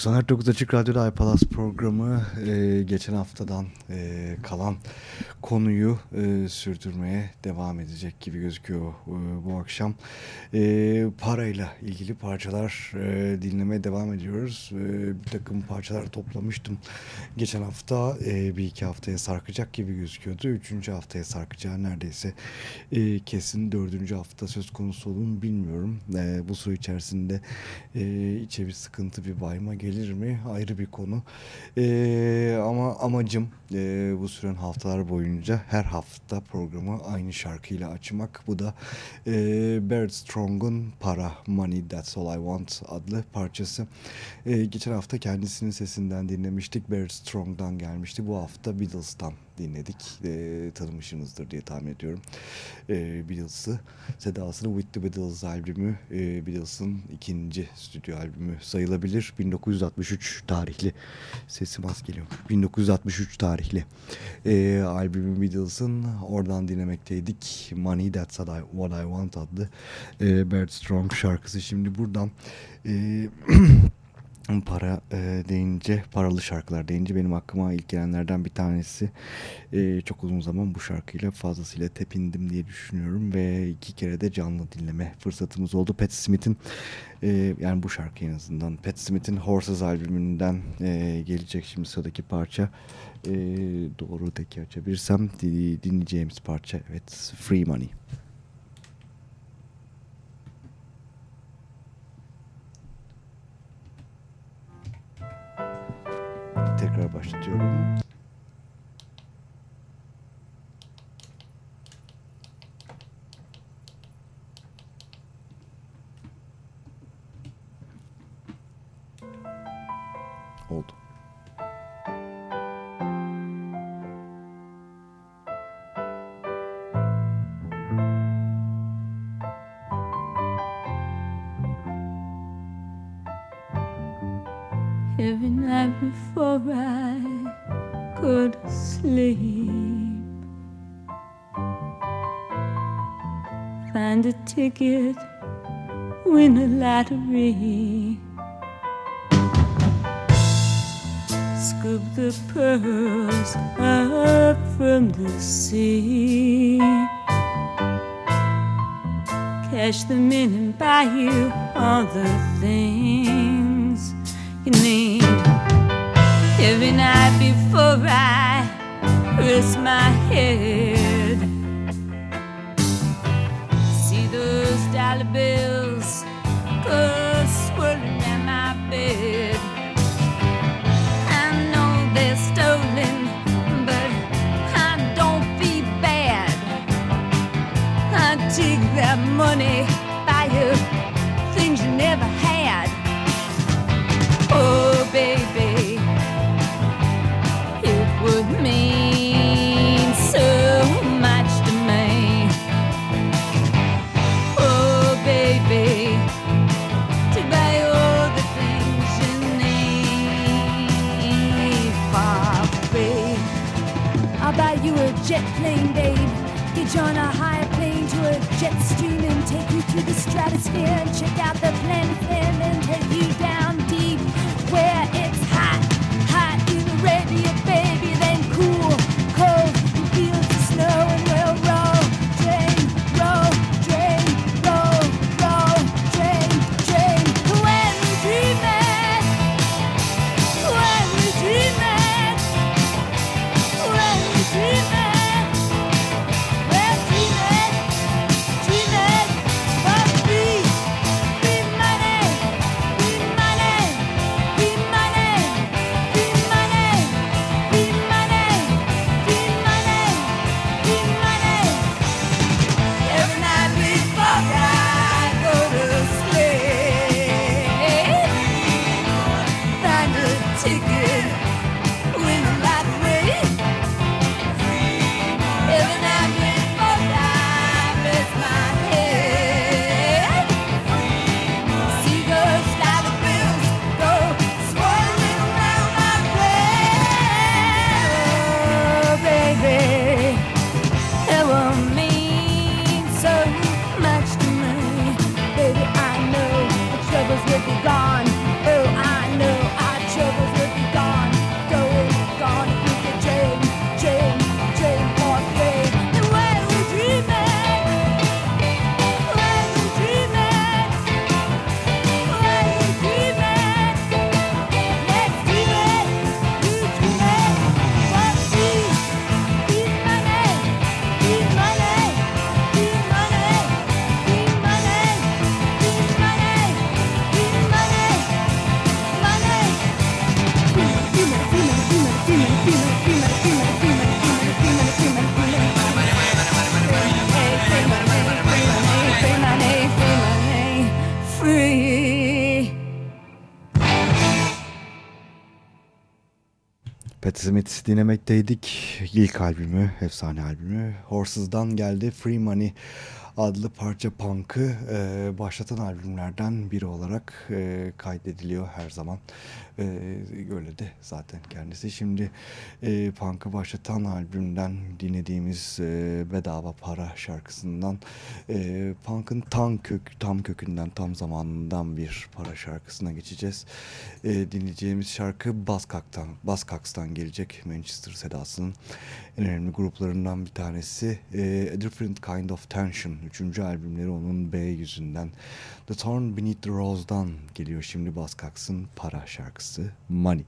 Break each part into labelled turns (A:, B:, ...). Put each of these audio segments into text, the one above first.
A: ...94.9 Açık Radyo'da iPalas programı e, geçen haftadan e, kalan konuyu e, sürdürmeye devam edecek gibi gözüküyor e, bu akşam. E, parayla ilgili parçalar e, dinlemeye devam ediyoruz. E, bir takım parçalar toplamıştım. Geçen hafta e, bir iki haftaya sarkacak gibi gözüküyordu. Üçüncü haftaya sarkacağı neredeyse e, kesin dördüncü hafta söz konusu olur bilmiyorum. E, bu süre içerisinde e, içe bir sıkıntı bir bayma gelir mi ayrı bir konu. E, ama amacım e, bu süren haftalar boyunca her hafta programı aynı şarkıyla açmak. Bu da e, Barrett Strong'un Para Money That's All I Want adlı parçası. E, geçen hafta kendisinin sesinden dinlemiştik. Barrett Strong'dan gelmişti. Bu hafta Beatles'tan dinledik. E, tanımışsınızdır diye tahmin ediyorum. E, Beatles'ı, sedasını With the Beatles albümü, e, Beatles'ın ikinci stüdyo albümü sayılabilir. 1963 tarihli. Sesim az geliyor. 1963 tarihli e, albümü Beatles'ın oradan dinlemekteydik. Money That's What I, Want adlı e, Bert Strong şarkısı. Şimdi buradan e, para e, deyince, paralı şarkılar deyince benim aklıma ilk gelenlerden bir tanesi. E, çok uzun zaman bu şarkıyla fazlasıyla tepindim diye düşünüyorum ve iki kere de canlı dinleme fırsatımız oldu. Pat Smith'in e, yani bu şarkı en azından Pat Smith'in Horses albümünden e, gelecek şimdi sıradaki parça. E, doğru teki açabilirsem dinleyeceğimiz parça evet Free Money. Tekrar başlatıyorum. Oldu.
B: time before I could sleep. Find a ticket, win a lottery. Scoop the pearls up from the sea. Cash them in and buy you all the things you need every night before I rest my head. See those dollar bills go swirling at my bed. I know they're stolen. but I don't feel bad. I take that money, buy you things you never had. Oh.
C: jet stream and take you through the stratosphere and check out the planetarium and take you down.
A: Dinlemekteydik. İlk albümü, efsane albümü. Horses'dan geldi Free Money adlı parça punk'ı e, başlatan albümlerden biri olarak e, kaydediliyor her zaman. E, öyle de zaten kendisi. Şimdi e, punk'ı başlatan albümden dinlediğimiz e, Bedava Para şarkısından e, punk'ın tam, kök, tam kökünden, tam zamanından bir para şarkısına geçeceğiz. E, dinleyeceğimiz şarkı Buzzcock'tan, Buzzcocks'tan gelecek Manchester sedasının en önemli gruplarından bir tanesi. E, A Different Kind of Tension. Üçüncü albümleri onun B yüzünden. The Thorn Beneath the Rose'dan geliyor şimdi Buzzcocks'ın para şarkısı Money.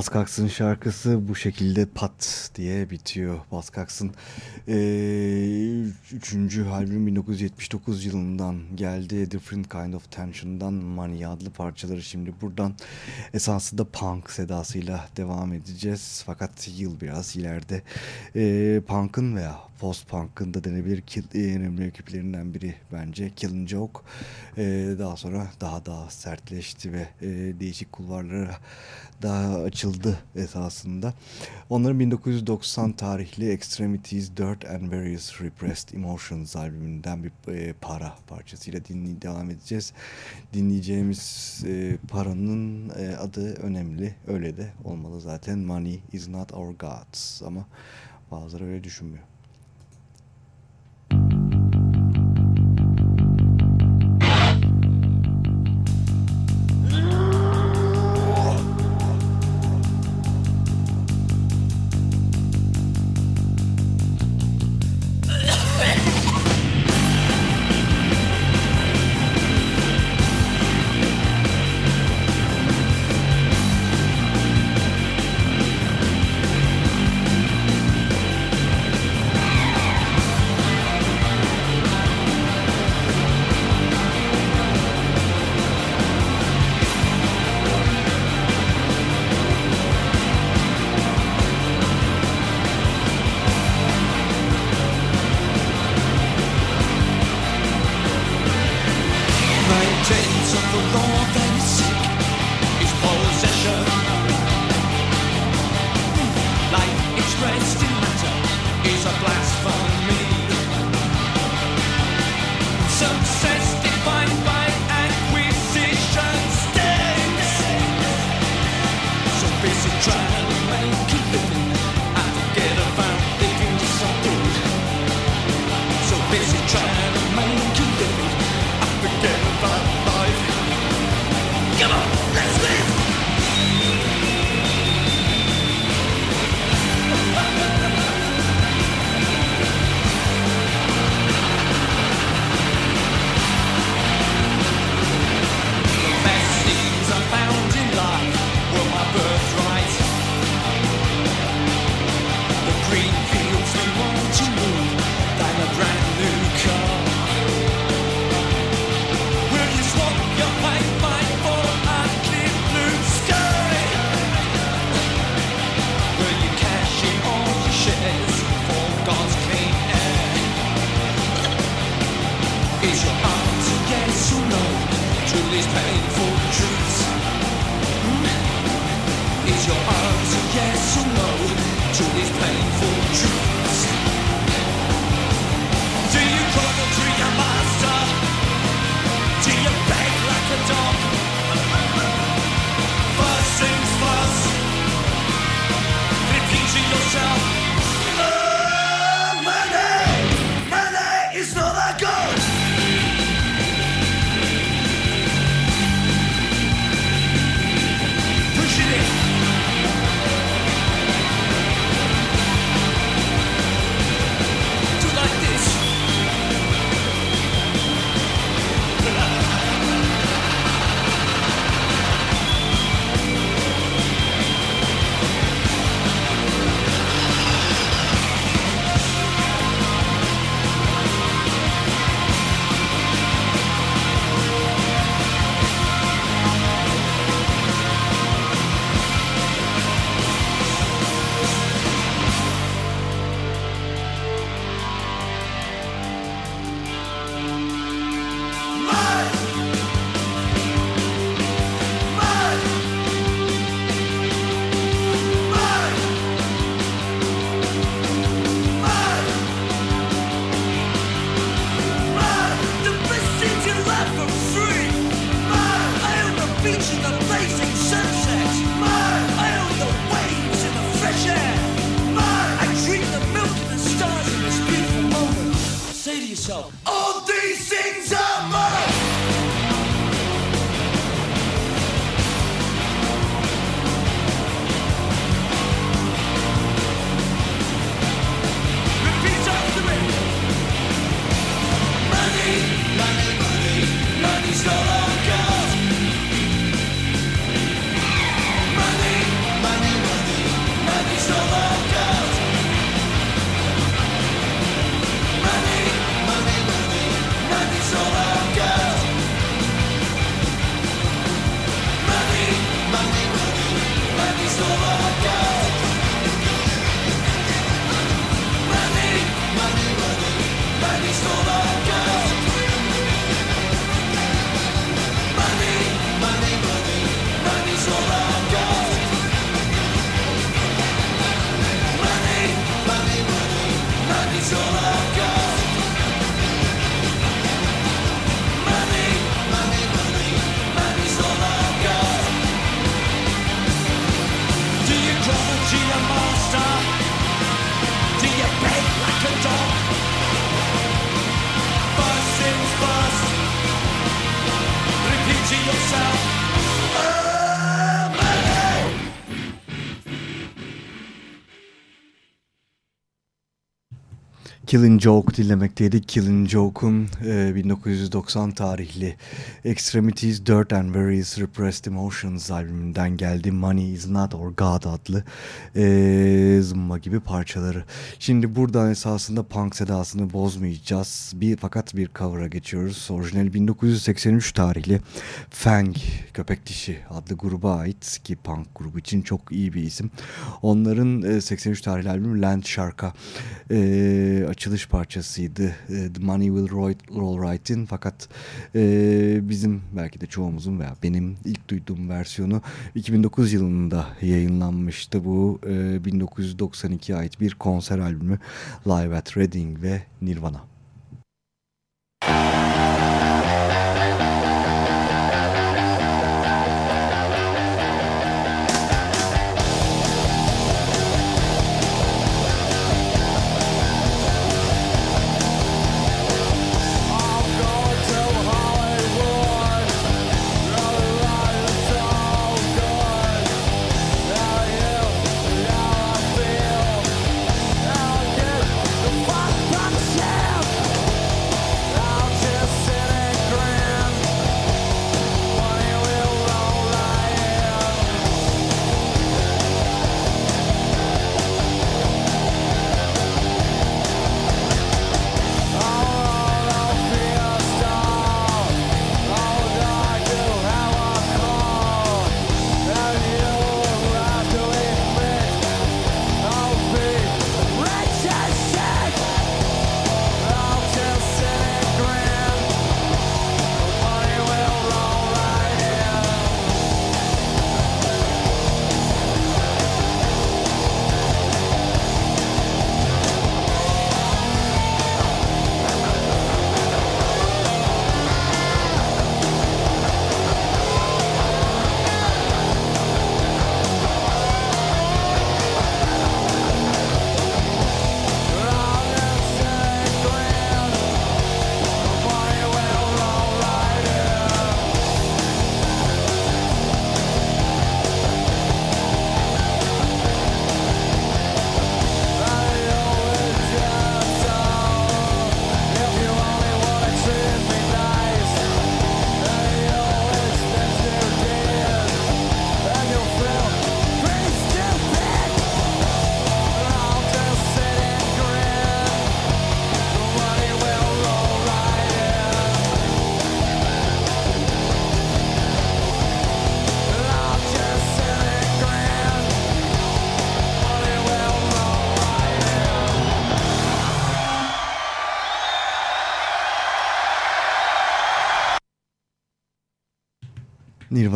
A: Buzzcocks'ın şarkısı bu şekilde pat diye bitiyor. Buzzcocks'ın e, üçüncü albüm 1979 yılından geldi. Different Kind of Tension'dan Money adlı parçaları şimdi buradan esasında punk sedasıyla devam edeceğiz. Fakat yıl biraz ileride e, punk'ın veya post-punk'ın da denebilir kill, en önemli ekiplerinden biri bence Killing Joke. E, daha sonra daha daha sertleşti ve e, değişik kulvarlara daha açıldı esasında. Onların 1990 tarihli Extremities 4 and Various Repressed Emotions albümünden bir e, para parçasıyla dinley devam edeceğiz. Dinleyeceğimiz e, paranın e, adı önemli. Öyle de olmalı zaten. Money is not our gods ama bazıları öyle düşünmüyor. Killing Joke dinlemekteydik. Killing Joke'un e, 1990 tarihli Extremities, Dirt and Various Repressed Emotions albümünden geldi. Money is Not or God adlı e, zımba gibi parçaları. Şimdi buradan esasında punk sedasını bozmayacağız. Bir, fakat bir cover'a geçiyoruz. Orijinal 1983 tarihli Fang, Köpek Dişi adlı gruba ait ki punk grubu için çok iyi bir isim. Onların e, 83 tarihli albüm Land Shark'a e, açılış parçasıydı. E, The Money Will Roll Right In fakat e, bizim belki de çoğumuzun veya benim ilk duyduğum versiyonu 2009 yılında yayınlanmıştı. Bu e, 1992'ye ait bir konser albümü Live at Reading ve Nirvana.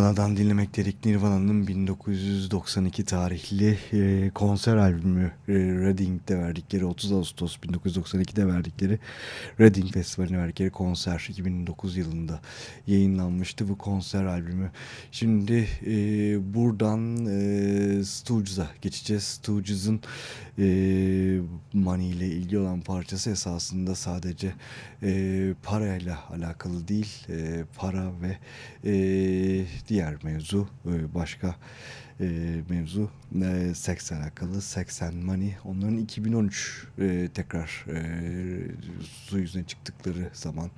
A: Nirvana'dan dinlemek dedik. Nirvana'nın 1992 tarihli e, konser albümü e, Reading'de verdikleri 30 Ağustos 1992'de verdikleri Reading Festivali'ne verdikleri konser 2009 yılında yayınlanmıştı bu konser albümü. Şimdi e, buradan e, Stooges'a geçeceğiz. Stooges'ın e, Money ile ilgili olan parçası esasında sadece e, parayla alakalı değil. E, para ve e, diğer mevzu e, başka e, mevzu e, seks alakalı Sex and Money. Onların 2013 e, tekrar su yüzüne çıktıkları zaman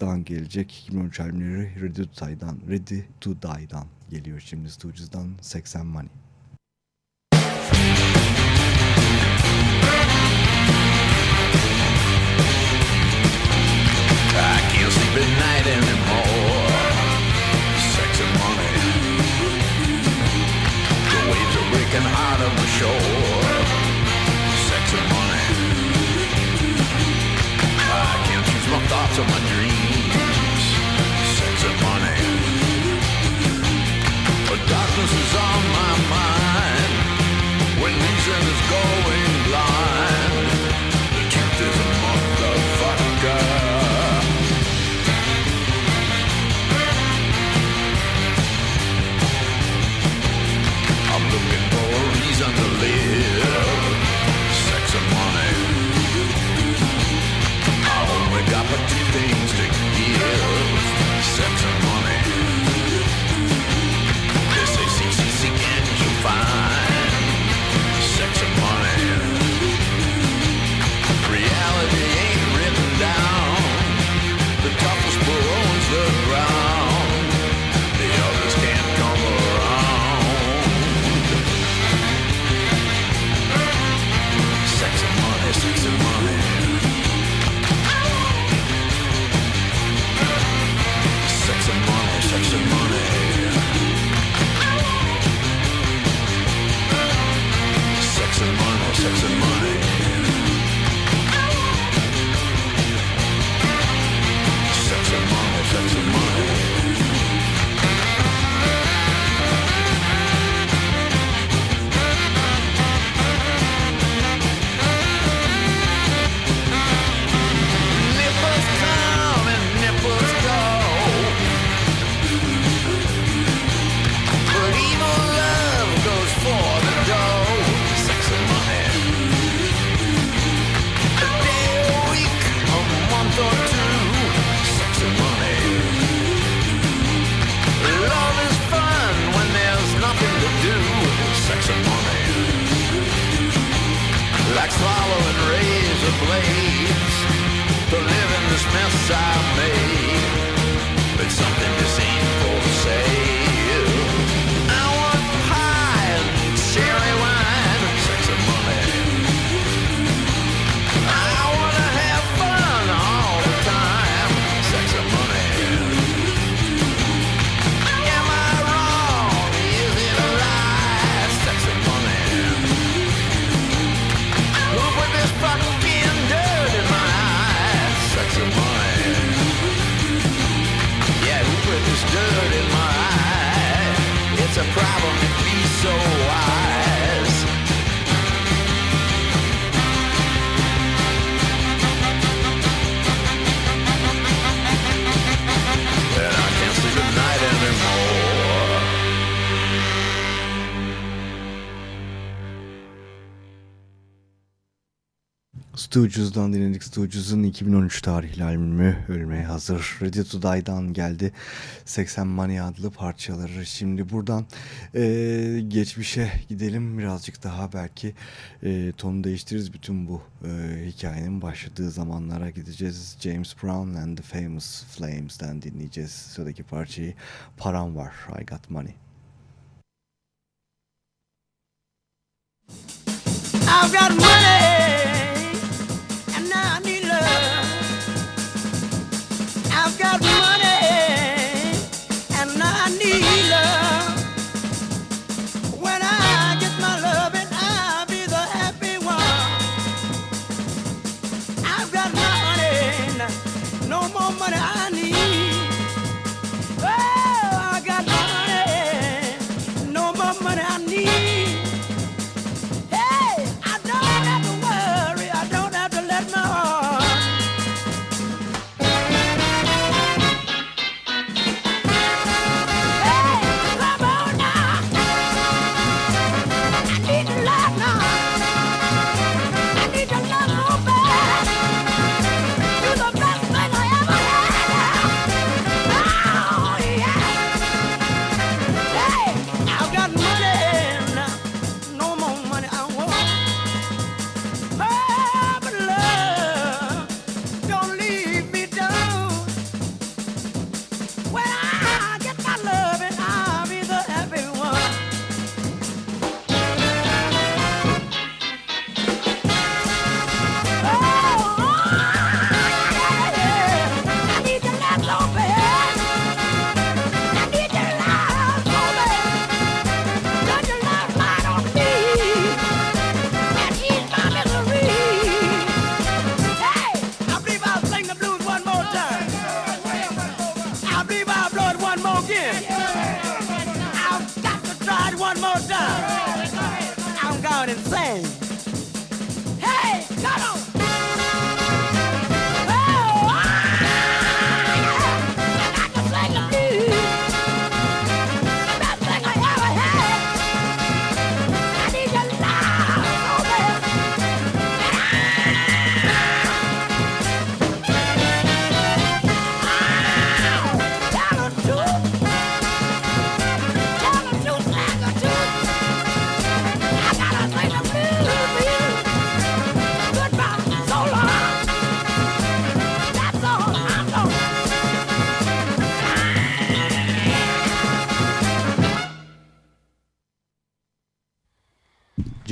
A: dan gelecek. 2013 albümleri Ready to Die'dan Ready to Die'dan geliyor şimdi Stooges'dan Sex and Money.
D: I can't sleep at night anymore. Out of the shore. And razor blades to live in this mess I made. So wise.
A: Stooges'dan dinledik. Stooges'ın 2013 tarihli albümü Ölmeye Hazır. Ready to Die'dan geldi. 80 Money adlı parçaları. Şimdi buradan e, geçmişe gidelim. Birazcık daha belki e, tonu değiştiririz. Bütün bu e, hikayenin başladığı zamanlara gideceğiz. James Brown and the Famous Flames'den dinleyeceğiz. Sıradaki parçayı Param Var. I Got Money.
E: I've got money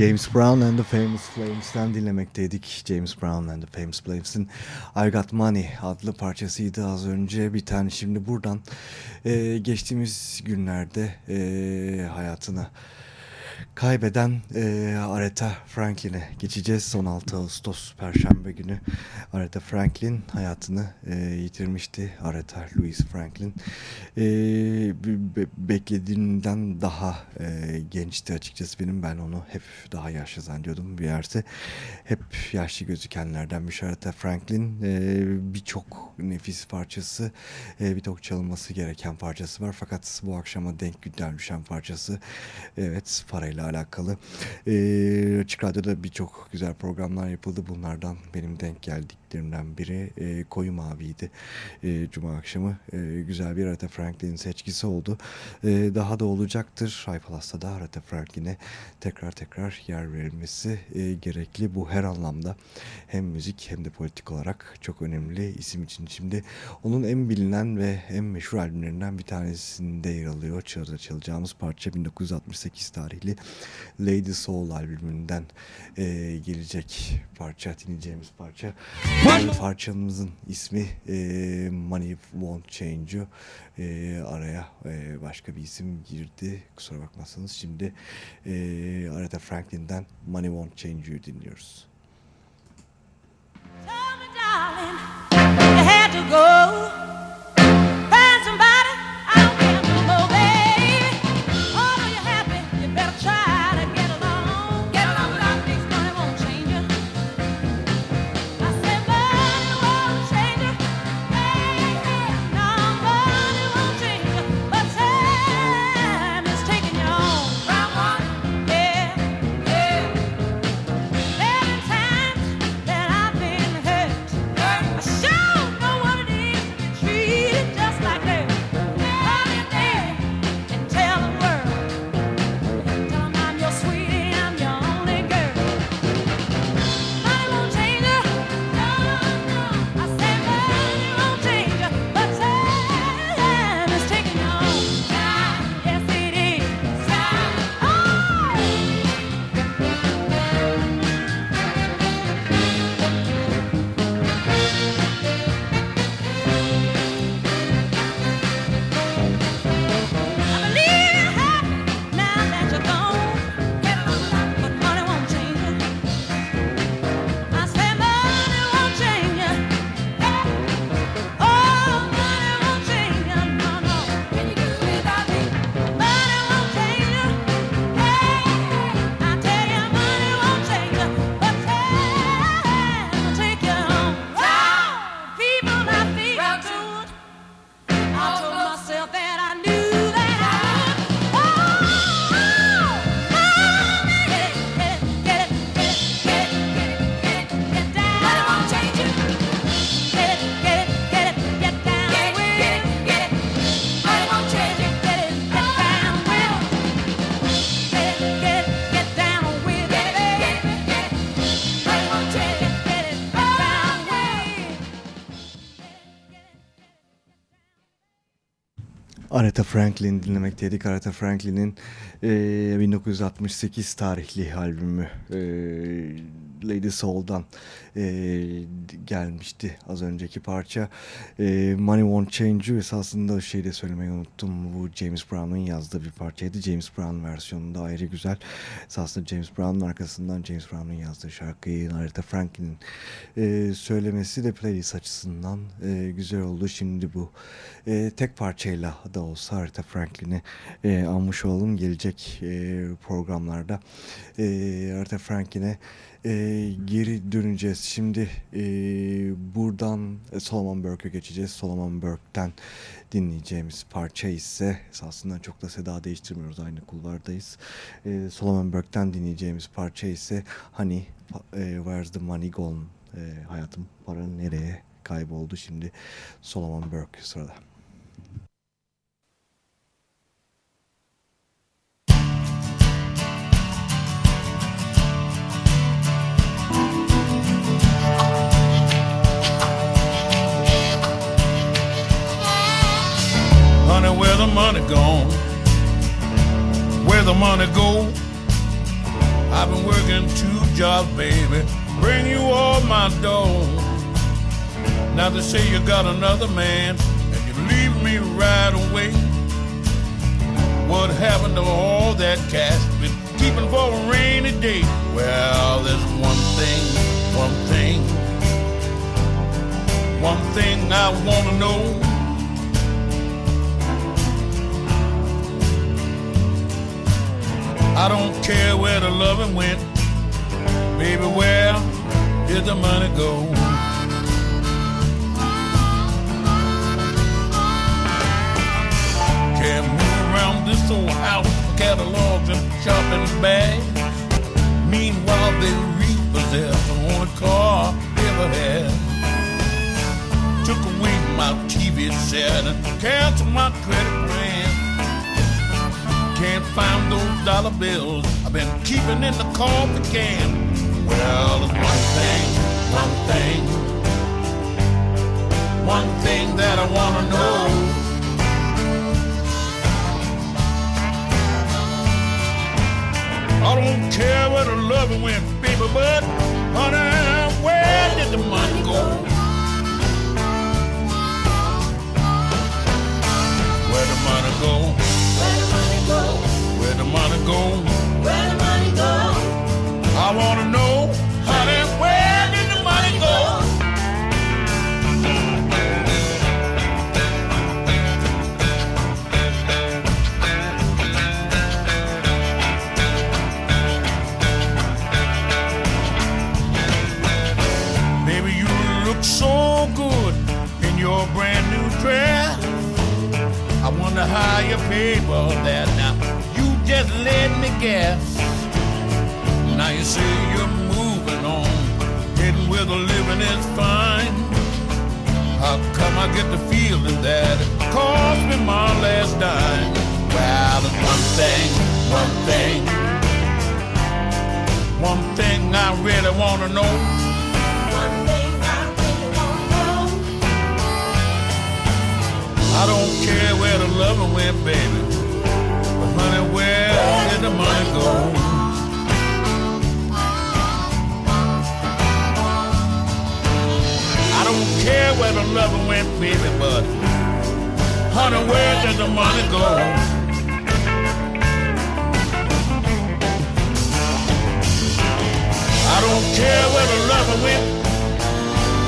A: James Brown and the Famous Flames'ten dinlemekteydik. James Brown and the Famous Flames'in I Got Money adlı parçasıydı az önce. Bir tane şimdi buradan e, geçtiğimiz günlerde e, hayatını kaybeden e, Aretha Franklin'e geçeceğiz. 16 Ağustos Perşembe günü Aretha Franklin hayatını e, yitirmişti. Aretha Louise Franklin e, be- be- beklediğimden daha e, gençti açıkçası benim. Ben onu hep daha yaşlı zannediyordum bir yerde. Hep yaşlı gözükenlerden şey Aretha Franklin. E, Birçok nefis parçası, e, birçok çalınması gereken parçası var. Fakat bu akşama denk günden düşen parçası evet parayla ile alakalı. E, Açık Radyo'da birçok güzel programlar yapıldı. Bunlardan benim denk geldiklerimden biri e, Koyu Mavi'ydi. E, Cuma akşamı e, güzel bir Aretha Franklin'in seçkisi oldu. E, daha da olacaktır. iPalas'ta da Aretha Franklin'e tekrar tekrar yer verilmesi e, gerekli. Bu her anlamda hem müzik hem de politik olarak çok önemli isim için. Şimdi onun en bilinen ve en meşhur albümlerinden bir tanesinde yer alıyor. Çağrıda çalacağımız parça 1968 tarihli Lady Soul albümünden e, gelecek parça, dinleyeceğimiz parça. E, parçamızın ismi e, Money Won't Change You. E, araya e, başka bir isim girdi. Kusura bakmazsanız şimdi e, Aretha Franklin'den Money Won't Change You dinliyoruz.
F: Tell me, darling, you had to go.
A: Aretha Franklin dinlemekteydik. Aretha Franklin'in e, 1968 tarihli albümü e, Lady Soul'dan e, gelmişti az önceki parça. E, Money Won't Change You esasında şeyi de söylemeyi unuttum. Bu James Brown'un yazdığı bir parçaydı. James Brown versiyonu da ayrı güzel. Esasında James Brown'un arkasından James Brown'un yazdığı şarkıyı Aretha Franklin'in e, söylemesi de playlist açısından e, güzel oldu. Şimdi bu e, tek parçayla da olsa Aretha Franklin'i e, anmış olalım. Gelecek e, programlarda e, Aretha Franklin'e e, geri döneceğiz. Şimdi e, buradan Solomon Burke'e geçeceğiz. Solomon Burke'ten dinleyeceğimiz parça ise esasında çok da seda değiştirmiyoruz. Aynı kulvardayız. E, Solomon Burke'ten dinleyeceğimiz parça ise Honey, e, Where's the Money Gone? E, hayatım para nereye kayboldu şimdi Solomon Burke sırada.
G: Money gone? Where the money go? I've been working two jobs, baby. Bring you all my dough. Now they say you got another man and you leave me right away. What happened to all that cash been keeping for a rainy day? Well, there's one thing, one thing, one thing I wanna know. I don't care where the loving went. Baby, where did the money go? Can't move around this old house catalogs and shopping bags. Meanwhile, they repossess the only car they ever had. Took away my TV set and canceled my credit. Can't find those dollar bills I've been keeping in the coffee can. Well, there's one thing, one thing, one thing that I wanna know. I don't care where the love went, baby, but honey, where did the money go? Where the money go?
F: Where the money go?
G: Where the money go?
F: Where the money go?
G: I wanna know, honey, where did the money go? Baby, you look so good in your brand new dress. I wonder how you that now. You just let me guess. Now you say you're moving on, getting where the living is fine. How come I get the feeling that it cost me my last dime? Well, there's one thing, one thing, one thing I really wanna know.
F: I
G: don't care where the loving went, baby. But honey, where did the money go? I don't care where the loving went, baby, but honey, where did the money go? I don't care where the loving went.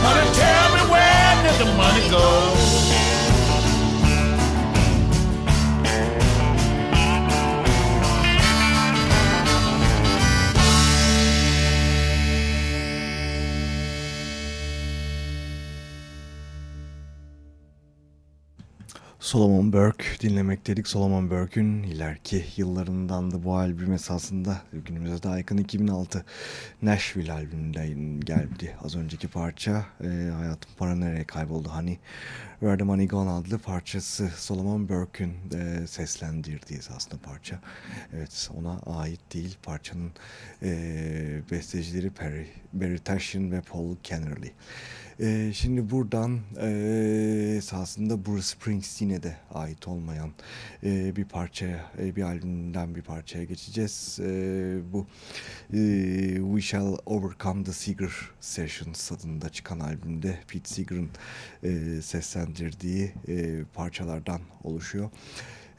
G: Honey, tell me where did the money go?
A: Solomon Burke dinlemek dedik. Solomon Burke'ün ileriki yıllarından da bu albüm esasında günümüze daha yakın 2006 Nashville albümünden geldi. Az önceki parça e, Hayatım Para Nereye Kayboldu Hani Where the Money Gone adlı parçası Solomon Burke'ün e, seslendirdiği aslında parça. Evet ona ait değil. Parçanın e, bestecileri Perry, Barry Tashian ve Paul Kennerly. Ee, şimdi buradan e, esasında Bruce Springsteen'e de ait olmayan e, bir parçaya, e, bir albümden bir parçaya geçeceğiz. E, bu e, We Shall Overcome the Seeger Sessions adında çıkan albümde Pete Seeger'ın e, seslendirdiği e, parçalardan oluşuyor.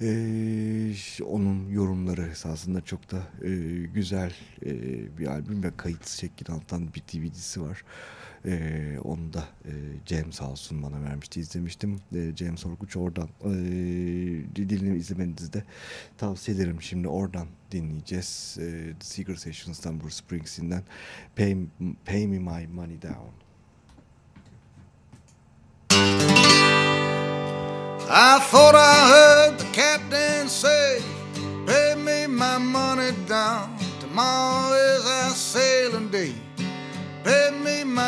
A: Ee, onun yorumları esasında çok da e, güzel e, bir albüm ve kayıt alttan bir DVD'si var. Ee, onu da e, James House'un bana vermişti izlemiştim. E, James Orkuç oradan e, dilini izlemenizi de tavsiye ederim. Şimdi oradan dinleyeceğiz. E, The Secret Sessions'tan Bruce Springsteen'den Pay, Pay Me My Money Down.
H: I thought I heard the captain say, Pay me my money down. Tomorrow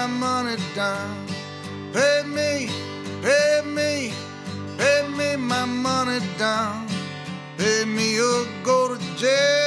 H: money down. Pay me, pay me, pay me my money down. Pay me or go to jail.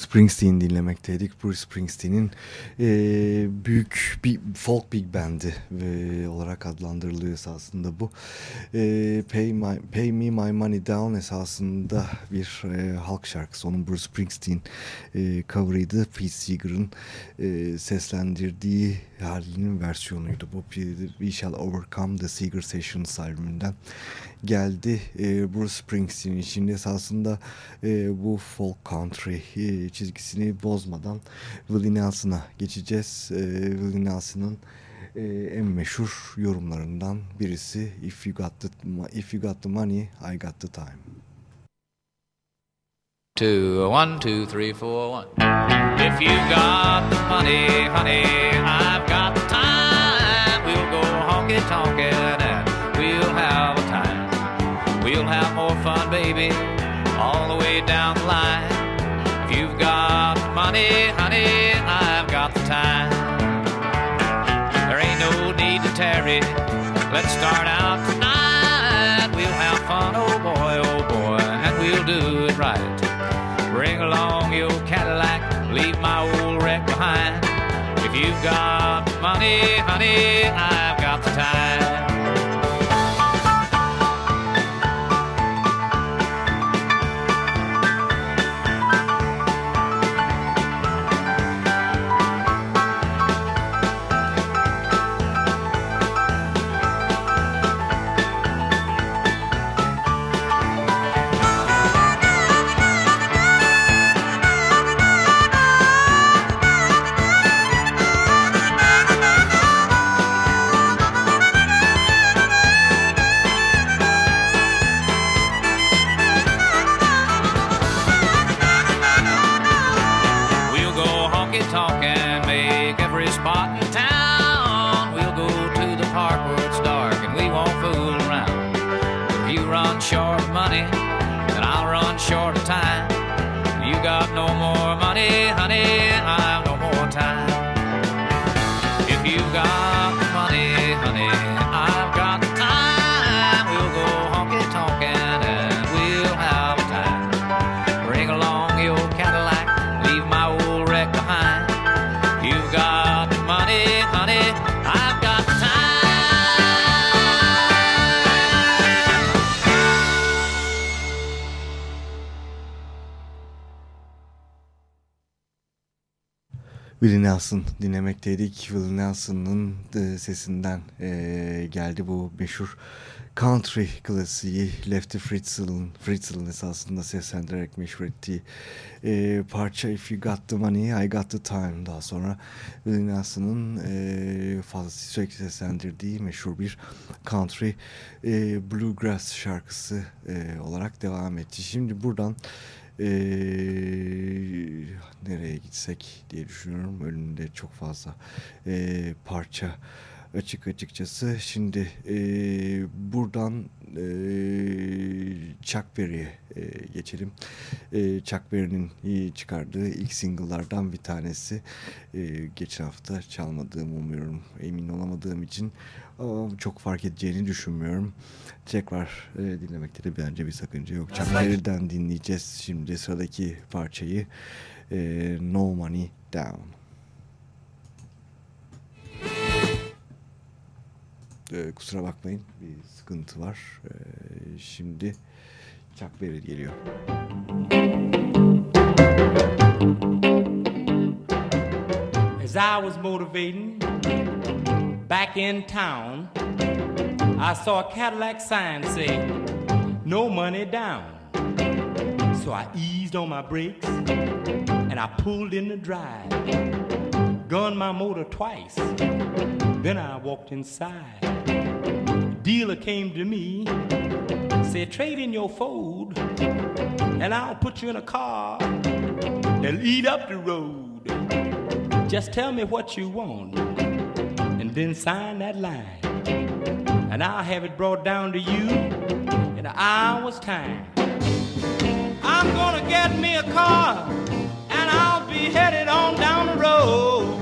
A: Bruce Springsteen dinlemekteydik. Bruce Springsteen'in e, büyük bir folk big band'i e, olarak adlandırılıyor esasında bu. E, Pay, my, Pay Me My Money Down esasında bir e, halk şarkısı. Onun Bruce Springsteen e, cover'ıydı. Pete Seeger'ın e, seslendirdiği halinin versiyonuydu. Bu We Shall Overcome the Seeger Sessions albümünden geldi. E, Bruce Springsteen için esasında e, bu folk country e, çizgisini bozmadan Willie Nelson'a geçeceğiz. E, Willie Nelson'ın e, en meşhur yorumlarından birisi If you got the If you got the money, I got the time.
I: Two, one, two, three, four, one. If you got the money, honey, I've got the time. We'll go honky tonkin' have more fun, baby, all the way down the line. If you've got money, honey, I've got the time. There ain't no need to tarry. Let's start out tonight. We'll have fun, oh boy, oh boy, and we'll do it right. Bring along your Cadillac, leave my old wreck behind. If you've got money, honey, I've got the time.
A: Willie Nelson dinlemekteydik. Willie Nelson'ın e, sesinden e, geldi bu meşhur country klasiği Lefty Fritzl'ın Fritzl'ın esasında seslendirerek meşhur ettiği e, parça If You Got The Money, I Got The Time. Daha sonra Nelson'ın e, fazla sürekli seslendirdiği meşhur bir country e, bluegrass şarkısı e, olarak devam etti. Şimdi buradan ee, nereye gitsek diye düşünüyorum. Önünde çok fazla ee, parça açık açıkçası. Şimdi ee, buradan ee, Chuck Berry'e ee, geçelim. Ee, Chuck Berry'nin iyi çıkardığı ilk single'lardan bir tanesi. Ee, geçen hafta çalmadığım umuyorum. Emin olamadığım için ama çok fark edeceğini düşünmüyorum. Tekrar e, dinlemekte de bence bir sakınca yok. Chuck Berry'den dinleyeceğiz şimdi sıradaki parçayı. E, no Money Down. E, kusura bakmayın bir sıkıntı var. E, şimdi Chuck Berry geliyor.
J: As I was motivating back in town, I saw a Cadillac sign say, no money down. So I eased on my brakes and I pulled in the drive, gunned my motor twice. Then I walked inside. Dealer came to me, said, trade in your Ford and I'll put you in a car that'll eat up the road. Just tell me what you want and then sign that line. And I'll have it brought down to you in an hour's time. I'm gonna get me a car and I'll be headed on down the road.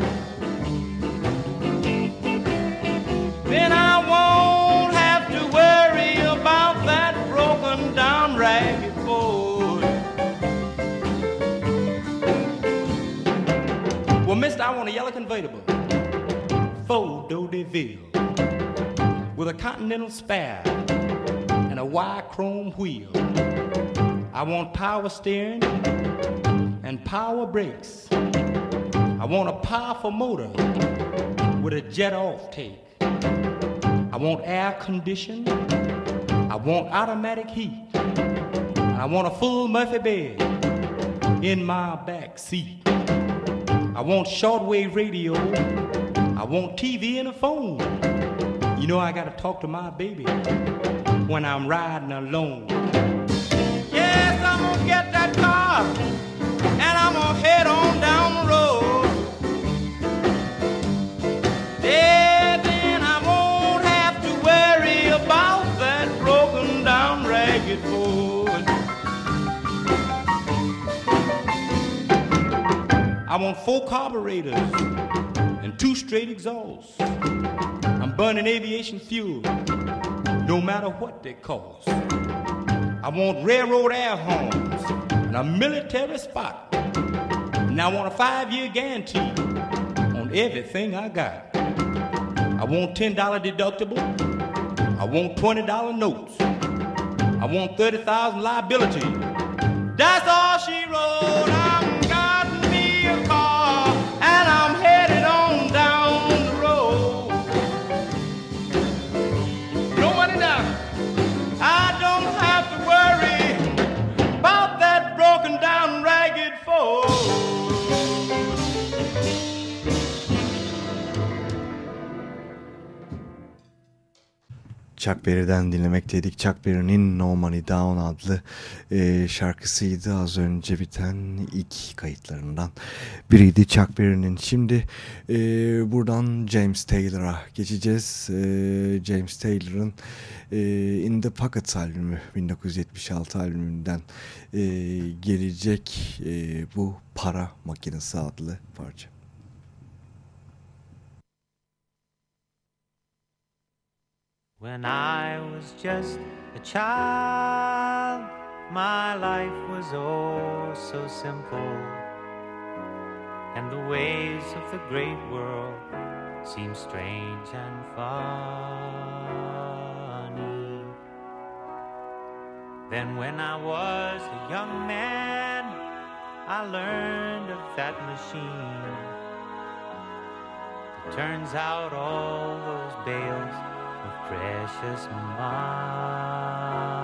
J: then I won't have to worry about that broken down ragged boy. Well, mister, I want a yellow convertible, Faux Deville, with a continental spare and a wide chrome wheel. I want power steering and power brakes. I want a powerful motor with a jet off take. I want air condition. I want automatic heat. I want a full Murphy bed in my back seat. I want shortwave radio. I want TV and a phone. You know I gotta talk to my baby when I'm riding alone. Yes, I'm gonna get that car and I'm gonna head on down want four carburetors and two straight exhausts. I'm burning aviation fuel, no matter what they cost. I want railroad air horns and a military spot. And I want a five-year guarantee on everything I got. I want $10 deductible. I want $20 notes. I want 30,000 liability. That's all she wrote.
A: Chuck Berry'den dinlemekteydik. Chuck Berry'nin No Money Down adlı e, şarkısıydı az önce biten ilk kayıtlarından biriydi Chuck Berry'nin. Şimdi e, buradan James Taylor'a geçeceğiz. E, James Taylor'ın e, In the Pockets albümü 1976 albümünden e, gelecek e, bu para makinesi adlı parça.
K: When I was just a child, my life was oh so simple. And the ways of the great world seemed strange and funny. Then, when I was a young man, I learned of that machine. It turns out all those bales of precious money.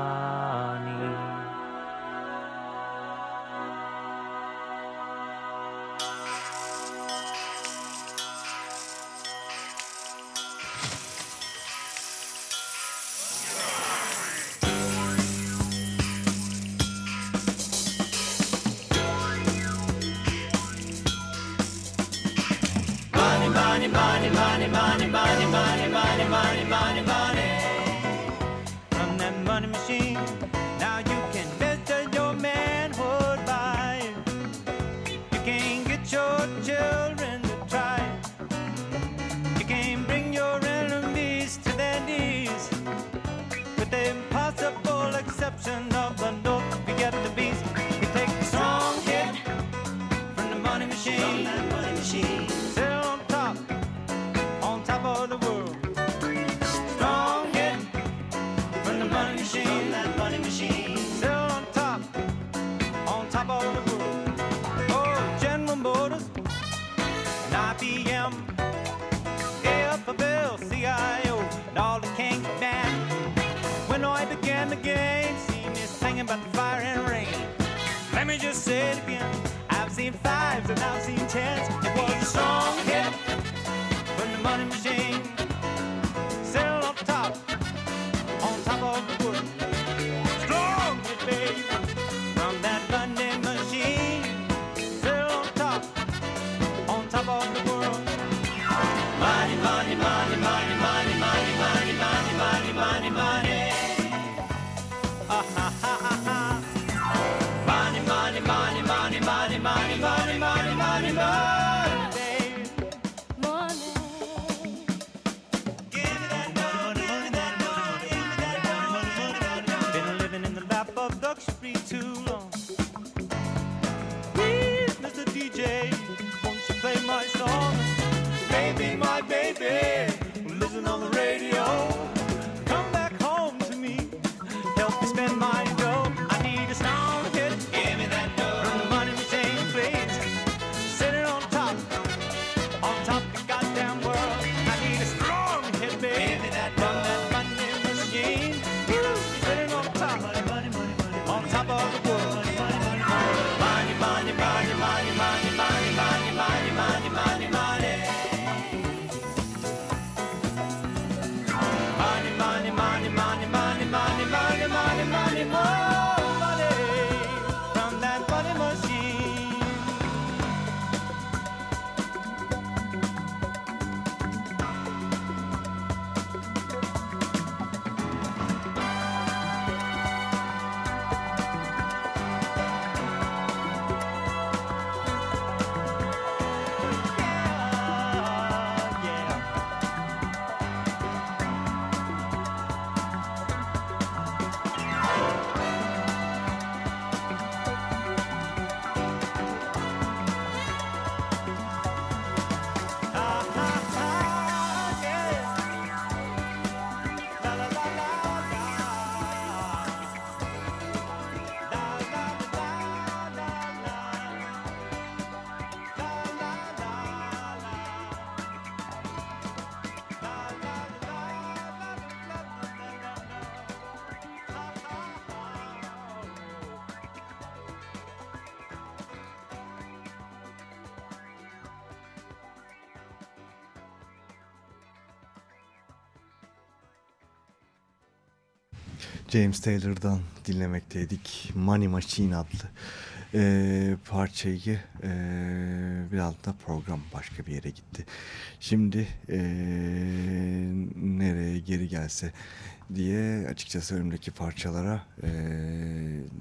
K: Me just say it again. I've seen fives and I've seen tens. It was a strong hit
A: James Taylor'dan dinlemekteydik. Money Machine adlı e, parçayı e, biraz da program başka bir yere gitti. Şimdi e, nereye geri gelse diye açıkçası önümdeki parçalara e,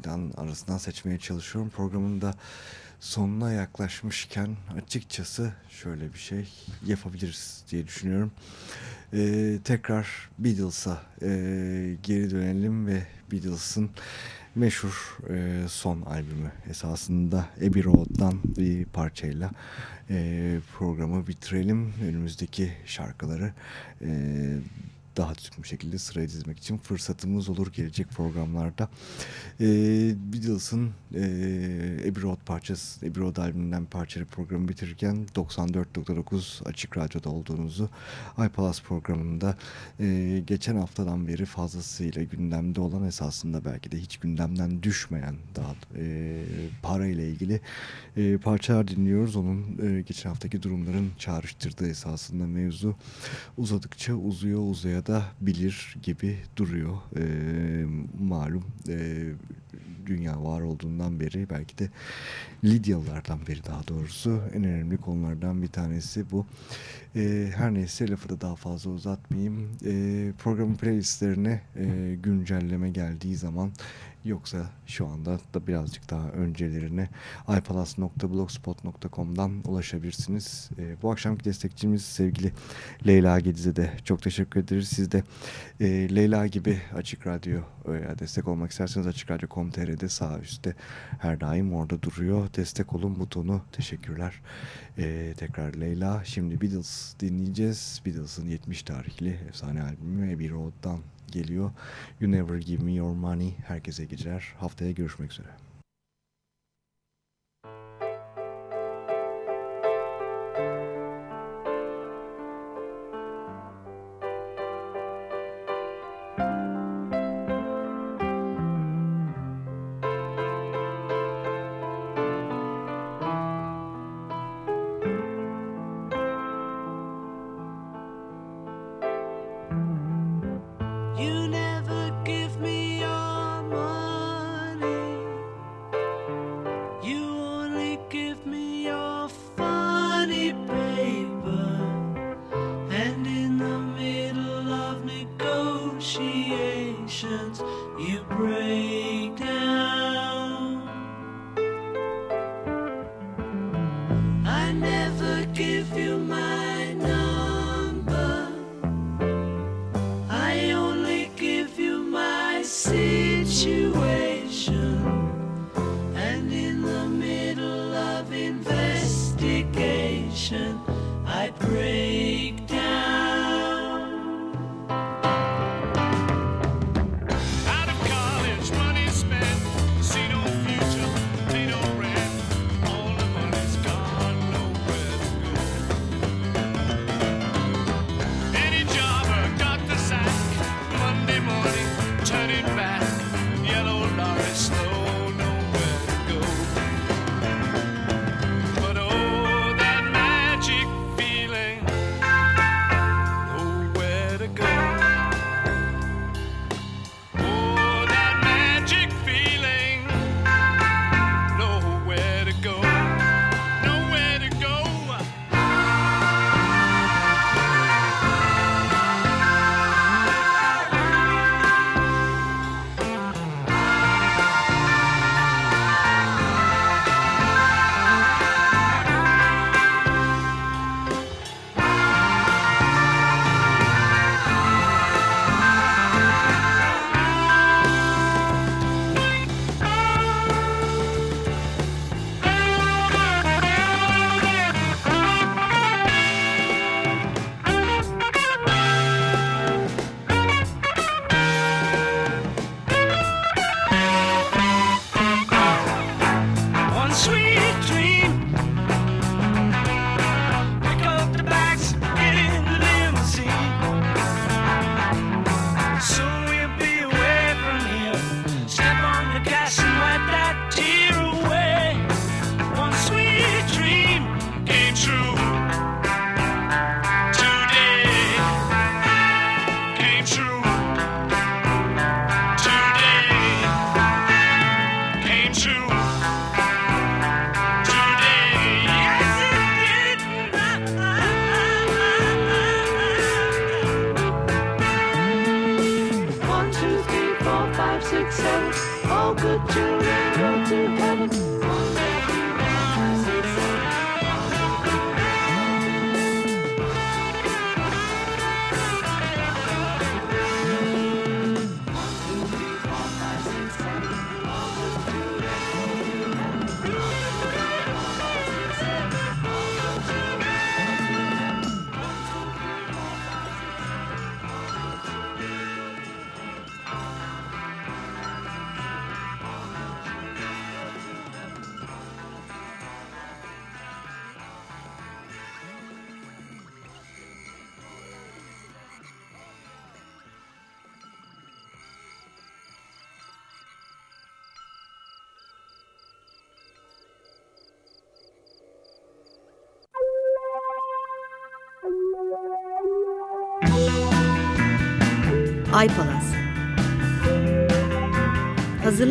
A: dan arasından seçmeye çalışıyorum. Programın da sonuna yaklaşmışken açıkçası şöyle bir şey yapabiliriz diye düşünüyorum. Ee, tekrar Beatles'a e, geri dönelim ve Beatles'ın meşhur e, son albümü esasında Abbey Road'dan bir parçayla e, programı bitirelim. Önümüzdeki şarkıları e, daha düzgün bir şekilde sıraya dizmek için fırsatımız olur gelecek programlarda. E, Beatles'ın e, Abbey Road parçası, Abbey Road albümünden parçalı programı bitirirken 94.9 Açık Radyo'da olduğunuzu iPalas programında e, geçen haftadan beri fazlasıyla gündemde olan esasında belki de hiç gündemden düşmeyen daha e, para ile ilgili e, parçalar dinliyoruz. Onun e, geçen haftaki durumların çağrıştırdığı esasında mevzu uzadıkça uzuyor uzaya da bilir gibi duruyor. E, malum e, dünya var olduğundan beri belki de Lidyalılardan beri daha doğrusu en önemli konulardan bir tanesi bu. E, her neyse lafı da daha fazla uzatmayayım. E, programın playlistlerine e, güncelleme geldiği zaman yoksa şu anda da birazcık daha öncelerine ipalas.blogspot.com'dan ulaşabilirsiniz. E, bu akşamki destekçimiz sevgili Leyla Gediz'e de çok teşekkür ederiz. Siz de e, Leyla gibi Açık Radyo destek olmak isterseniz Açık Radyo.com.tr'de sağ üstte her daim orada duruyor. Destek olun butonu. Teşekkürler. E, tekrar Leyla. Şimdi Beatles dinleyeceğiz. Beatles'ın 70 tarihli efsane albümü Abbey Road'dan geliyor. You Never Give Me Your Money. Herkese geceler. Haftaya görüşmek üzere.